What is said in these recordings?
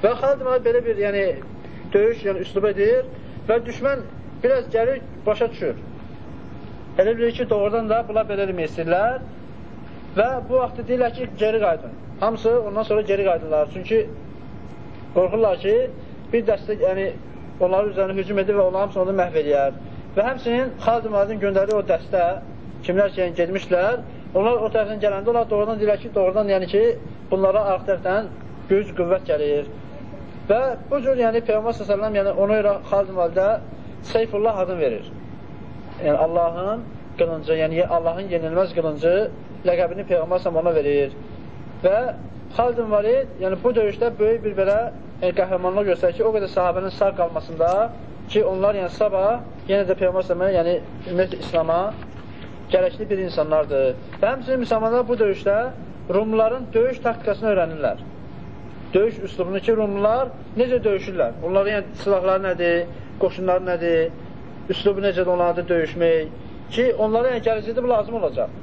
Və Xalid ibn belə bir yəni, döyüş yəni, üslub edir və düşmən biraz gəlir, başa düşür. Elə bilir ki, doğrudan da bunlar belə eləmək istəyirlər və bu vaxtda deyirlər ki, geri qaydın. Hamısı ondan sonra geri qaydırlar. Çünki qorxurlar ki, bir dəstə yəni, onların üzərinə hücum edir və onların hamısını orada məhv edir. Və həmsinin Xalid ibn göndərdiyi o dəstə, kimlər ki, yəni, gedmişlər, onlar o tərəfdən gələndə, onlar doğrudan deyirlər ki, doğrudan yəni ki, bunlara arx tərəfdən güc, qüvvət gəlir. Və bu cür, yəni Peyğəmbər s.ə.v yəni, ona görə Xalid ibn Seyfullah adını verir. Yəni Allahın qılıncı, yəni Allahın yenilməz qılıncı ləqəbini Peyğəmbər s.ə.v ona verir. Və Xalid ibn Valid, yəni bu döyüşdə böyük bir belə yəni, qəhrəmanlıq göstərir ki, o qədər sahabənin sağ qalmasında ki, onlar yəni sabah yenə də Peyğəmbər s.ə.v yəni ümumiyyətlə İslama gərəkli bir insanlardır. Və həmçinin müsəlmanlar bu döyüşdə Rumların döyüş taktikasını öyrənirlər. Döyüş üslubunu ki, Rumlular necə döyüşürlər? Onların yəni, silahları nədir, qoşunları nədir, üslubu necədir onlarda döyüşmək ki, onlara yəni, gələcəkdə bu lazım olacaq.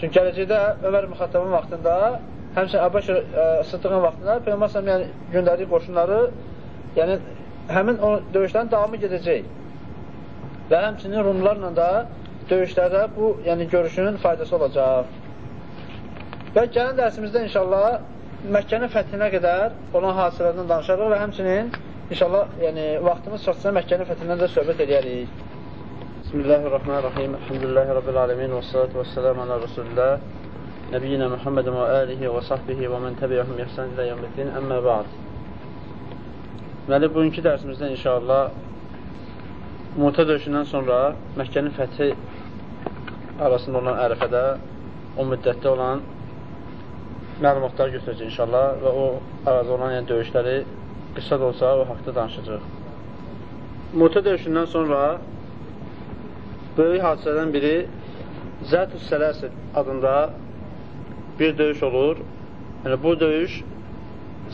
Çünki gələcəkdə Ömər Müxattabın vaxtında, həmçinin Əbəşir Sıddığın vaxtında Peyğəmbər yəni, göndərdiyi qoşunları yəni, həmin o döyüşlərin davamı gedəcək. Və həmçinin Rumlarla da döyüşlərdə bu yəni, görüşünün faydası olacaq. Və gələn dərsimizdə inşallah Məkkənin fəthinə qədər olan hadisələrdən danışarıq və həmçinin inşallah yəni, vaxtımız çatsa Məkkənin fəthindən də söhbət edərik. Bismillahirrahmanirrahim. Elhamdülillahi Rabbil alemin və salatu və selamu ala Rasulullah Nəbiyyina Muhammedin və alihi və sahbihi və mən təbiyyəhum yəhsən ilə yəmbətin əmmə ba'd. Deməli, bugünkü dərsimizdə inşallah Muta döyüşündən sonra Məkkənin fəthi arasında olan ərəfədə o müddətdə olan məlumatlar götürəcək inşallah və o arada olan yəni, döyüşləri qısa da olsa o haqda danışacaq. Muta döyüşündən sonra böyük hadisədən biri Zətü Sələsil adında bir döyüş olur. Yəni, bu döyüş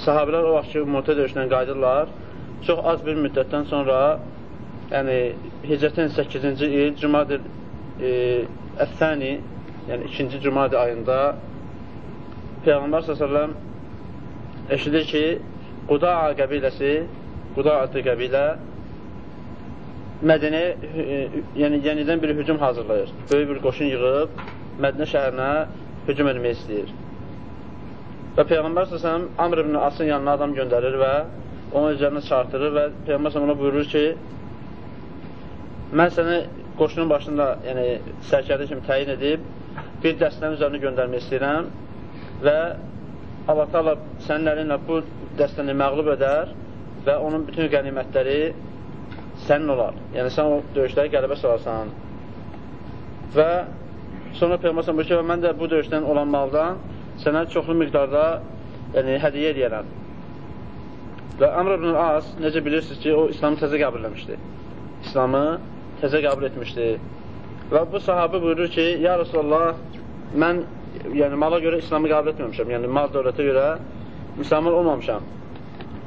sahabilər o vaxt ki, Muta döyüşündən qayıdırlar. Çox az bir müddətdən sonra yəni Hicrətin 8-ci il Cumadır e, Əthəni yəni ikinci Cumadır ayında Peyğəmbər s.ə.v eşidir ki, Qudaa qəbiləsi, Qudaa adlı qəbilə Mədinə, e, yəni yenidən bir hücum hazırlayır. Böyük bir qoşun yığıb Mədinə şəhərinə hücum etmək istəyir. Və Peyğəmbər s.ə.v Amr ibn Asın yanına adam göndərir və onun üzərinə çartırır və Peyğəmbər s.ə.v ona buyurur ki, mən səni qoşunun başında, yəni sərkərdə kimi təyin edib, bir dəstənin üzərinə göndərmək istəyirəm və Allah Taala sənin əlinlə bu dəstəni məğlub edər və onun bütün qənimətləri sənin olar. Yəni sən o döyüşləri qələbə salarsan. Və sonra Peyğəmbər buyurur ki, mən də bu döyüşdən olan maldan sənə çoxlu miqdarda yəni hədiyyə edərəm. Və Əmr ibn As necə bilirsiniz ki, o İslamı təzə qəbul etmişdi. İslamı təzə qəbul etmişdi. Və bu sahabə buyurur ki, ya Rasulullah, mən yəni mala görə İslamı qəbul etməmişəm, yəni mal dövlətə görə müsəlman olmamışam.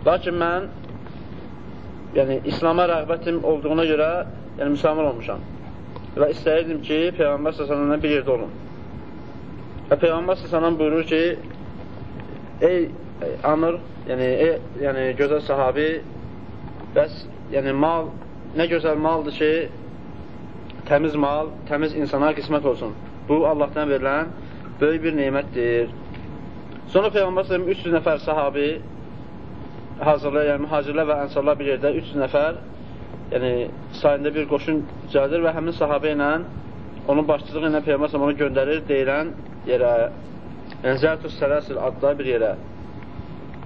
Lakin mən yəni İslama rəğbətim olduğuna görə yəni müsəlman olmuşam. Və istəyirdim ki, Peyğəmbər səsələndən bir yerdə olun. Və Peyğəmbər səsələn buyurur ki, ey Amr, yəni, ey, yəni gözəl sahabi, bəs yəni mal, nə gözəl maldır ki, təmiz mal, təmiz insana qismət olsun. Bu, Allahdan verilən böyük bir nemətdir. Sonra Peyğəmbər s.ə.v 300 nəfər sahabi hazırlayır, yəni mühacirlər və ənsarlar bir yerdə 300 nəfər yəni sayında bir qoşun düzəldir və həmin sahabə ilə onun başçılığı ilə Peyğəmbər s.ə.v onu göndərir deyilən yerə yəni Zərtus Sələsil adlı bir yerə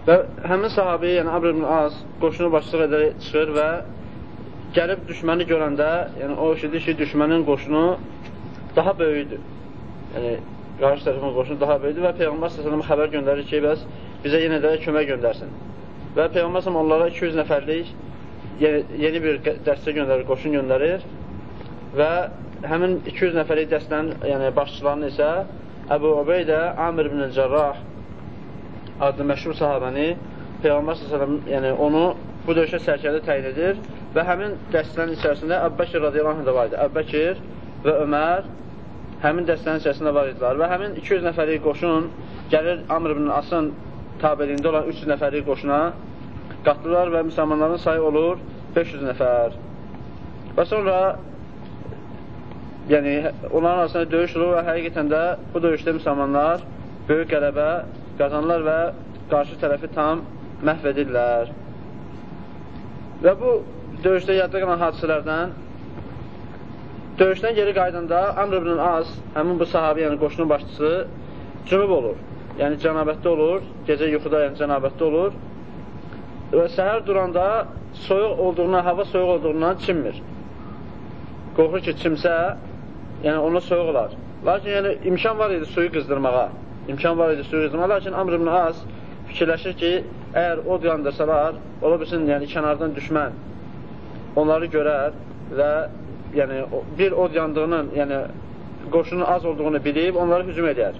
və həmin sahabi, yəni Abr ibn Az qoşunu başçılıq edərək çıxır və gəlib düşməni görəndə yəni o işidir ki, düşmənin qoşunu daha böyüdür. Yəni qarşı tərəfin qoşunu daha böyükdür və Peyğəmbər s.ə.v xəbər göndərir ki, bəs bizə yenə də kömək göndərsin. Və Peyğəmbər s.ə.v onlara 200 nəfərlik yeni, bir dəstə göndərir, qoşun göndərir və həmin 200 nəfərlik dəstənin yəni başçılarını isə Əbu Ubeydə Amir ibn Cərrah adlı məşhur sahabəni Peyğəmbər s.ə.v yəni onu bu döyüşə sərkədə təyin edir və həmin dəstənin içərisində Əbbəkir radiyallahu anh da var idi. Əbbəkir və Ömər həmin dəstənin içərisində var idilər və həmin 200 nəfərlik qoşun gəlir Amr ibn Asın tabeliyində olan 300 nəfərlik qoşuna qatdılar və müsəlmanların sayı olur 500 nəfər. Və sonra yəni onların arasında döyüş olur və həqiqətən də bu döyüşdə müsəlmanlar böyük qələbə qazanırlar və qarşı tərəfi tam məhv edirlər. Və bu döyüşdə yadda qalan hadisələrdən döyüşdən geri qaydanda Amr ibn Az, həmin bu sahabi, yəni qoşunun başçısı cünub olur. Yəni cənabətdə olur, gecə yuxuda yəni cənabətdə olur və səhər duranda soyuq olduğundan, hava soyuq olduğundan çimmir. Qorxur ki, çimsə, yəni ona soyuq olar. Lakin yəni imkan var idi suyu qızdırmağa. İmkan var idi suyu qızdırmağa. Lakin Amr ibn Az fikirləşir ki, əgər od yandırsalar, ola bilsin, yəni kənardan düşmən onları görər və yəni bir od yandığının, yəni qoşunun az olduğunu bilib onlara hücum edər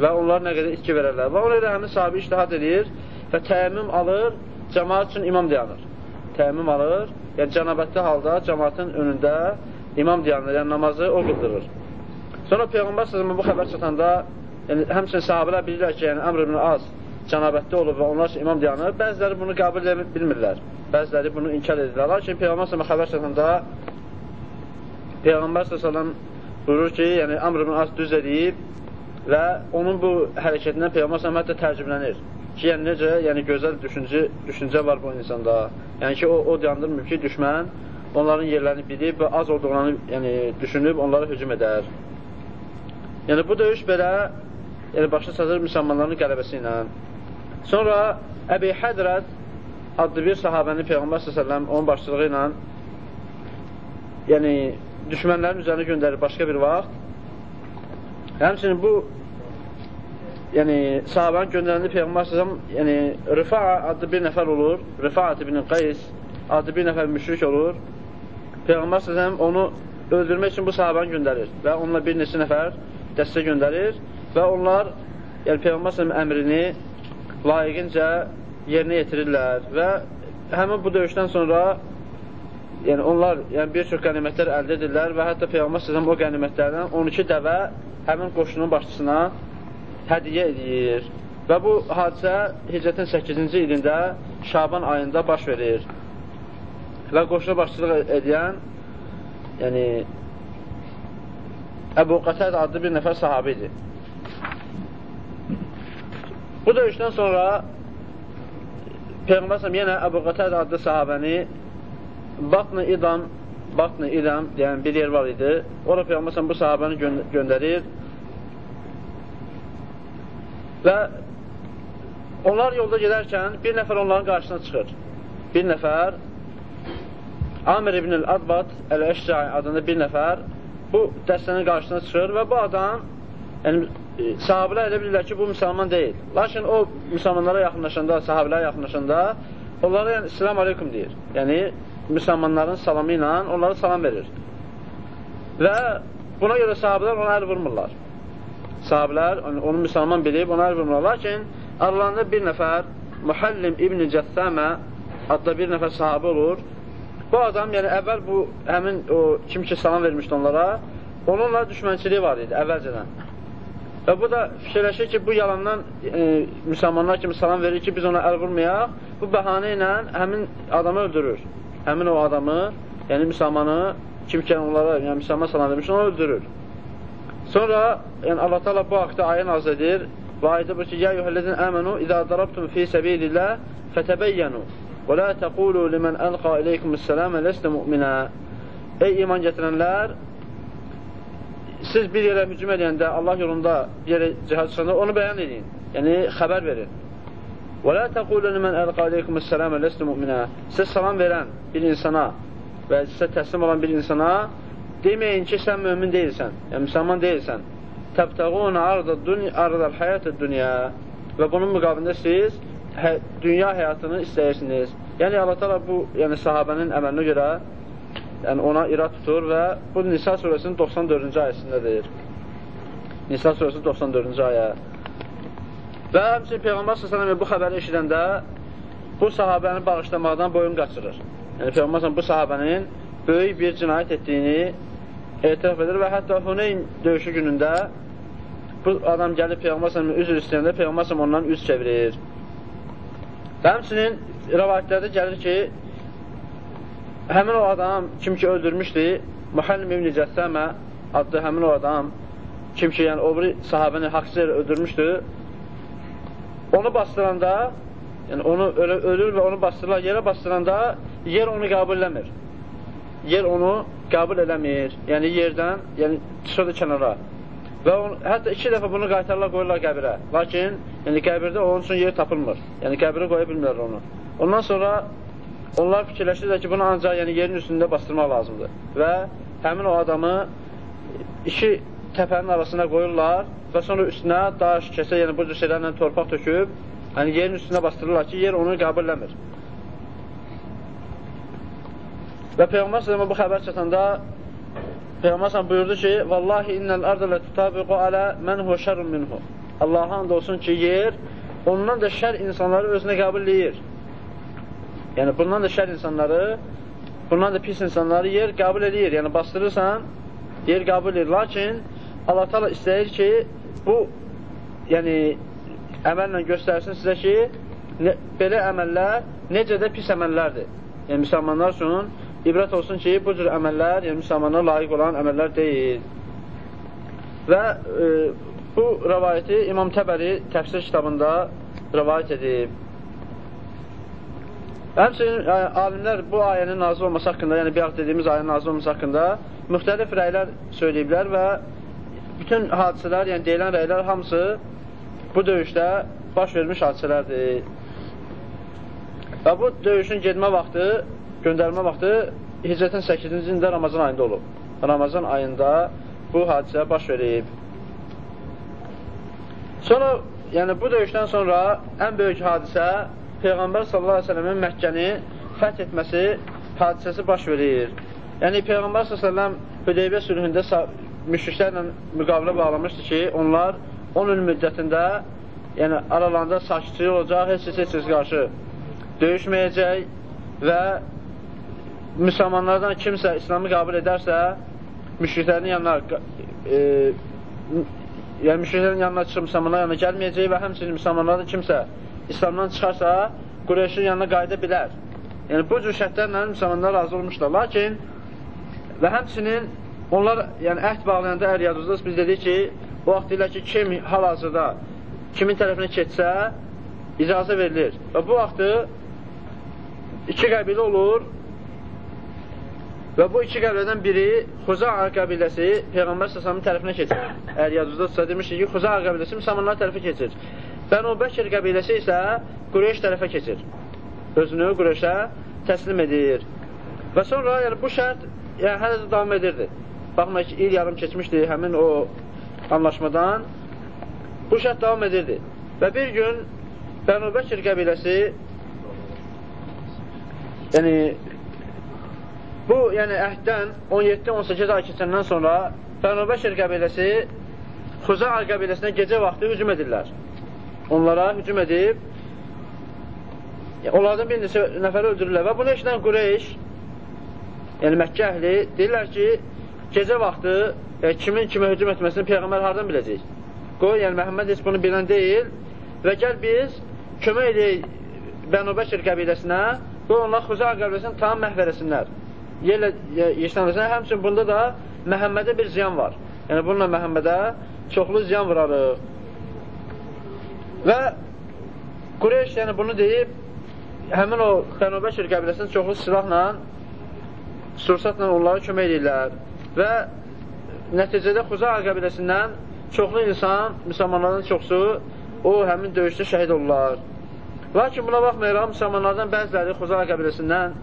və onlar nə qədər itki verərlər. Və ona görə həmin sahibi iştihad edir və təyəmmüm alır, cəmaat üçün imam dayanır. Təyəmmüm alır, yəni cənabətli halda cəmaatın önündə imam dayanır, yəni namazı o qıldırır. Sonra Peyğəmbər sözümü bu xəbər çatanda, yəni həmçinin sahabələr bilirlər ki, yəni Əmr ibn Az cənabətli olub və onlar üçün imam dayanır. Bəziləri bunu qəbul bilmirlər. Bəziləri bunu inkar edirlər. Lakin Peyğəmbər sözümü xəbər çatanda Peyğəmbər s.ə.v buyurur ki, yəni Amr ibn As düz edib və onun bu hərəkətindən Peyğəmbər s.ə.v hətta təəccüblənir ki, yəni necə, yəni gözəl düşüncə, düşüncə var bu insanda. Yəni ki, o, o yandırmır ki, düşmən onların yerlərini bilib və az olduğunu yəni, düşünüb onlara hücum edər. Yəni bu döyüş belə yəni, başa çatır müsəlmanların qələbəsi ilə. Sonra Əbi Hədrət adlı bir sahabəni Peyğəmbər s.ə.v onun başçılığı ilə yəni düşmənlərin üzərinə göndərir başqa bir vaxt. Həmçinin bu yəni sahabanın göndərəndə Peyğəmbər səsəm yəni Rıfa'a adlı bir nəfər olur. Rıfa'a ibn Qays adlı bir nəfər müşrik olur. Peyğəmbər səsəm onu öldürmək üçün bu sahabanı göndərir və onunla bir neçə nəfər dəstə göndərir və onlar yəni Peyğəmbər səsəm əmrini layiqincə yerinə yetirirlər və həmin bu döyüşdən sonra yəni onlar yəni bir çox qənimətlər əldə edirlər və hətta Peyğəmbər səsəm o qənimətlərdən 12 dəvə həmin qoşunun başçısına hədiyə edir. Və bu hadisə Hicrətin 8-ci ilində Şaban ayında baş verir. Və qoşuna başçılıq edən yəni Əbu Qətəd adlı bir nəfər sahabi idi. Bu döyüşdən sonra Peyğəmbər yenə Əbu Qətəd adlı sahabəni Batn-ı İdam, Batn-ı İdam deyən bir yer var idi. Ora Peyğəmbər bu sahabəni gö göndərir və onlar yolda gedərkən bir nəfər onların qarşısına çıxır. Bir nəfər Amir ibn el-Adbat el-Əşcai adında bir nəfər bu dəstənin qarşısına çıxır və bu adam yəni, e, sahabilər elə bilirlər ki, bu müsəlman deyil. Lakin o müsəlmanlara yaxınlaşanda, sahabələrə yaxınlaşanda onlara yəni, İslam aleykum deyir. Yəni, müsəlmanların salamı ilə onlara salam verir. Və buna görə sahabələr ona əl vurmurlar. Sahabələr onu müsəlman bilib ona əl vurmurlar. Lakin aralarında bir nəfər Muhallim İbn Cəssəmə adda bir nəfər sahabə olur. Bu adam, yəni əvvəl bu həmin o kim ki salam vermişdi onlara, onunla düşmənçiliyi var idi əvvəlcədən. Və bu da fikirləşir ki, bu yalandan e, müsəlmanlar kimi salam verir ki, biz ona əl vurmayaq, bu bəhanə ilə həmin adamı öldürür həmin o adamı, yəni müsəlmanı, kim ki onlara, yəni müsəlman salam vermiş, onu öldürür. Sonra, yəni Allah Taala bu haqda ayə nazil edir və ayədə bu ki, ya yuhəllezin əmənu izə darabtum fi səbilillah fətəbəyyənu və la təqulu limən əlqa ileykumussalamə ləstə mu'minə Ey iman gətirənlər, siz bir yerə hücum edəndə, Allah yolunda yerə cihad çıxanda onu bəyan edin, yəni xəbər verin. Və la təqulu limən əlqa aleykumussalamə ləstu mu'minə. Sizə salam verən bir insana və sizə təslim olan bir insana deməyin ki, sən mömin deyilsən, yəni müsəlman deyilsən. Təbtəğuna ardal həyatı dünya və bunun müqabilində siz hə, dünya həyatını istəyirsiniz. Yəni Allah təala bu, yəni sahabənin əməlinə görə yəni ona irad tutur və bu Nisa surəsinin 94-cü ayəsindədir. Nisa surəsinin 94-cü ayə. Və həmçinin Peyğəmbər s.ə.v bu xəbəri eşidəndə bu sahabəni bağışlamaqdan boyun qaçırır. Yəni Peyğəmbər bu sahabənin böyük bir cinayət etdiyini etiraf edir və hətta Huneyn döyüşü günündə bu adam gəlib Peyğəmbər s.ə.v üzr istəyəndə Peyğəmbər s.ə.v ondan üz çevirir. Və həmçinin rəvayətlərdə gəlir ki, həmin o adam kim ki öldürmüşdü, Muhallim ibn Cəssəmə adlı həmin o adam kim ki, yəni o biri sahabəni haqsız öldürmüşdü, onu bastıranda, yəni onu ölür və onu bastırırlar, yerə bastıranda yer onu qəbul eləmir. Yer onu qəbul eləmir. Yəni yerdən, yəni çıxırdı kənara. Və on, hətta iki dəfə bunu qaytarlar, qoyurlar qəbirə. Lakin, yəni qəbirdə onun üçün yer tapılmır. Yəni qəbirə qoya bilmirlər onu. Ondan sonra onlar fikirləşirlər ki, bunu ancaq yəni, yerin üstündə bastırmaq lazımdır. Və həmin o adamı iki təpənin arasına qoyurlar və sonra üstünə daş, kəsə, yəni bu cür şeylərlə torpaq töküb, yəni yerin üstünə bastırırlar ki, yer onu qəbul eləmir. Və Peyğəmbər s.ə.və bu xəbər çatanda Peyğəmbər s.ə.və buyurdu ki, Vallahi innəl ardə lə tutabiqu alə mən huvə şərrun minhu. Allaha and olsun ki, yer ondan da şər insanları özünə qəbul eləyir. Yəni, bundan da şər insanları, bundan da pis insanları yer qəbul eləyir. Yəni, bastırırsan, yer qəbul edir. Lakin Allah tala istəyir ki, bu yəni, əməllə göstərsin sizə ki, ne, belə əməllər necə də pis əməllərdir. Yəni, müsəlmanlar üçün ibrət olsun ki, bu cür əməllər, yəni müsəlmanlara layiq olan əməllər deyil. Və e, bu rəvayəti İmam Təbəri təfsir kitabında rəvayət edib. Həmçinin e, alimlər bu ayənin nazil olması haqqında, yəni bir dediyimiz ayənin nazil olması haqqında müxtəlif rəylər söyləyiblər və bütün hadisələr, yəni deyilən rəylər hamısı bu döyüşdə baş vermiş hadisələrdir. Və bu döyüşün gedmə vaxtı göndərmə vaxtı hicrətin 8-ci ildə Ramazan ayında olub. Ramazan ayında bu hadisə baş verib. Sonra, yəni bu döyüşdən sonra ən böyük hadisə Peyğəmbər sallallahu əleyhi və səlləmin Məkkəni fəth etməsi hadisəsi baş verir. Yəni Peyğəmbər sallallahu əleyhi və səlləm Hüdeybiyyə sülhündə müşriklərlə müqavilə bağlamışdı ki, onlar 10 il müddətində yəni aralarında sakitçilik olacaq, heç heç heç qarşı döyüşməyəcək və müsəlmanlardan kimsə İslamı qəbul edərsə, müşriklərin yanına e, yəni müşriklərin yanına çıxıb müsəlmanlar yanına gəlməyəcək və həmçinin müsəlmanlardan kimsə İslamdan çıxarsa, Qureyşin yanına qayıda bilər. Yəni, bu cür şərtlərlə müsəlmanlar razı olmuşlar. Lakin və həmçinin onlar, yəni əhd bağlayanda əgər yadınızdasınız, biz dedik ki, o vaxt deyirlər ki, kim hal-hazırda kimin tərəfinə keçsə, icazə verilir. Və bu vaxtı iki qəbilə olur, Və bu iki qəbilədən biri Xuza'a qəbiləsi Peyğəmbər səsamın tərəfinə keçir. Əgər yadınızdadırsa, demişdik ki, Xuza'a qəbiləsi müsəlmanlar tərəfə keçir. Bənu Bəkir qəbiləsi isə Qureyş tərəfə keçir. Özünü Qureyşə təslim edir. Və sonra yəni, bu şərt yəni, hələ də davam edirdi. Baxmayın ki, il yarım keçmişdi həmin o anlaşmadan. Bu şərt davam edirdi. Və bir gün Bənu Bəkir qəbiləsi yəni Bu, yəni əhddən 17-18 ay keçəndən sonra Bənubəşir qəbiləsi Xuza'a qəbiləsinə gecə vaxtı hücum edirlər. Onlara hücum edib onlardan bir neçə nəfəri öldürürlər və bunu eşidən Qureyş yəni Məkkə əhli deyirlər ki, gecə vaxtı yəni, kimin kimə hücum etməsini Peyğəmbər hardan biləcək? Qoy, yəni Məhəmməd heç bunu bilən deyil və gəl biz kömək edək Bənubəşir qəbiləsinə qoy onlar Xuza'a qəbiləsini tam məhv eləsinlər yerlə yeşlənirsən, həmçin bunda da Məhəmmədə bir ziyan var. Yəni, bununla Məhəmmədə çoxlu ziyan vurarıq. Və Qureyş yəni bunu deyib, həmin o Bənubəşir qəbiləsinin çoxlu silahla, sursatla onlara kömək edirlər. Və nəticədə Xuzağa qəbiləsindən çoxlu insan, müsəlmanlardan çoxsu o həmin döyüşdə şəhid olurlar. Lakin buna baxmayaraq, müsəlmanlardan bəziləri Xuzağa qəbiləsindən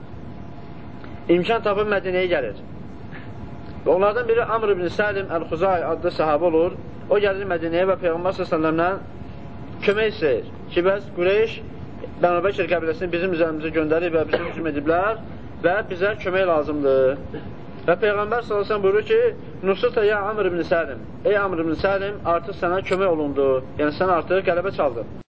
imkan tapıb Mədinəyə gəlir. Və onlardan biri Amr ibn Səlim Əl-Xuzay adlı sahabə olur. O gəlir Mədinəyə və Peyğəmbər s.ə.və kömək istəyir ki, bəs Qureyş Bənabəkir qəbiləsini bizim üzərimizə göndərib və bizim hücum ediblər və bizə kömək lazımdır. Və Peyğəmbər s.ə.v buyurur ki, Nusrata ya Amr ibn Səlim, ey Amr ibn Səlim, artıq sənə kömək olundu, yəni sən artıq qələbə çaldın.